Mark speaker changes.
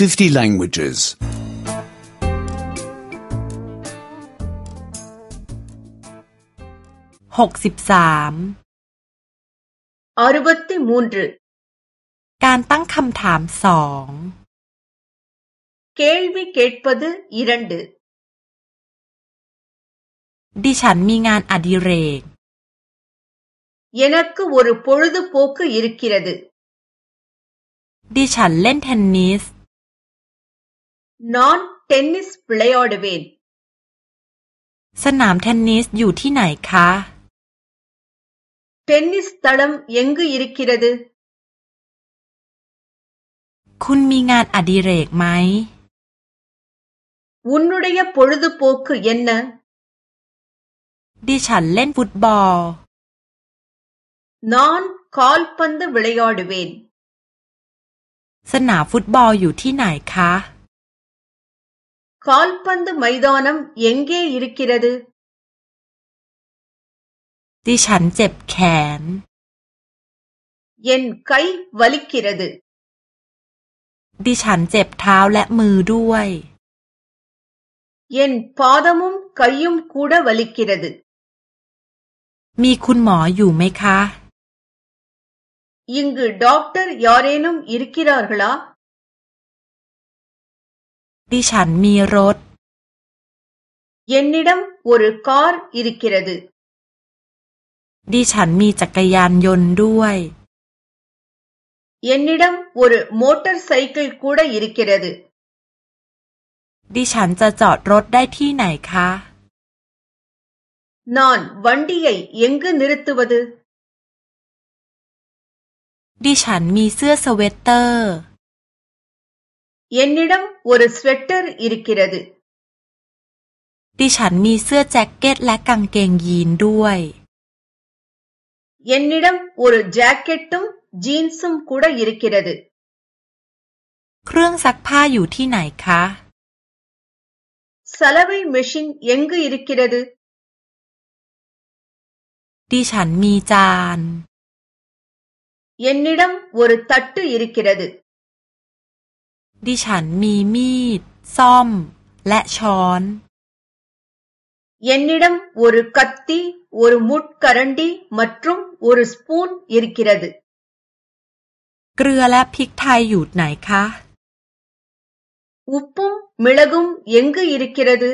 Speaker 1: 50 languages. 63การตั้งคำถามสอง
Speaker 2: เคลวิเกตปดอีรันด
Speaker 1: ดิฉันมีงานอดิเรก
Speaker 2: เยนักก็วอร์ปอร์ดโปกยิริกิรด
Speaker 1: ดิฉันเล่นเทนนิส
Speaker 2: นอนเทนนิสเล่นอ ள เ ய ா ட ு
Speaker 1: สนามเทนนิสอยู่ที่ไหนคะ
Speaker 2: เทนนิสตลัมยังกูยริกิรด
Speaker 1: คุณมีงานอดิเรกไหม
Speaker 2: วุนนุเรียปวดดุโปกยันนะดิฉันเล่นฟุตบอลนอนคอลปันด์วิลยอดเวน
Speaker 1: สนามฟุตบอลอยู่ที่ไหนคะ
Speaker 2: கால்பந்து மைதானம் எங்கே இருக்கிறது
Speaker 1: ดิฉันเจ็บแขน
Speaker 2: என் கை வலிக்கிறது
Speaker 1: ดิฉันเจ็บเท้าและมือด้วย
Speaker 2: என் பாதமும் கையும் கூட வலிக்கிறது
Speaker 1: มีคุณหมออยู่ไหมคะ
Speaker 2: இங்கு டாக்டர் யாரேனும் இருக்கிறார்களா
Speaker 1: ดิฉันมีรถ
Speaker 2: เย็นนี่ดมวอร์คอร์อิริกิรด
Speaker 1: ดิฉันมีจักรยานยนต์
Speaker 2: ด้วย เย็นนี่ดมวอร์มอเตอร์ไซค์ก็คูดอิริกิรด
Speaker 1: ดิฉันจะจอดรถได้ที่ไหนคะ
Speaker 2: นอน วันดีไอยังก็นิรุตตวด
Speaker 1: ดิฉันมีเสื้อสเวตเตอร์
Speaker 2: என்னிடம் ஒரு ஸ்வெட்டர் இருக்கிறது
Speaker 1: ดิฉันมีเสื้อ
Speaker 2: แจ็คเก็ตและกางเกงยีนด้วย என்னிடம் ஒரு ஜாக்கெட்டும் ஜீன்ஸும் கூட இருக்கிறது เครื่องซัก
Speaker 1: ผ้าอยู่ที่ไหนคะ
Speaker 2: சலவை மெஷின் எங்கு இருக்கிறது
Speaker 1: ดิฉันมีจาน
Speaker 2: என்னிடம் ஒரு தட்டு இருக்கிறது ดิฉันมีมีด ซ่อมและช้อนยันนิดม์วอร์คัตตีวอร์มุดการันดีมัตรุมวอร์สปูนยิริกิรดเกลือและพริกไทยอยู่ไหนคะ อุปุมเมลกุมยังก์ยิริกิรด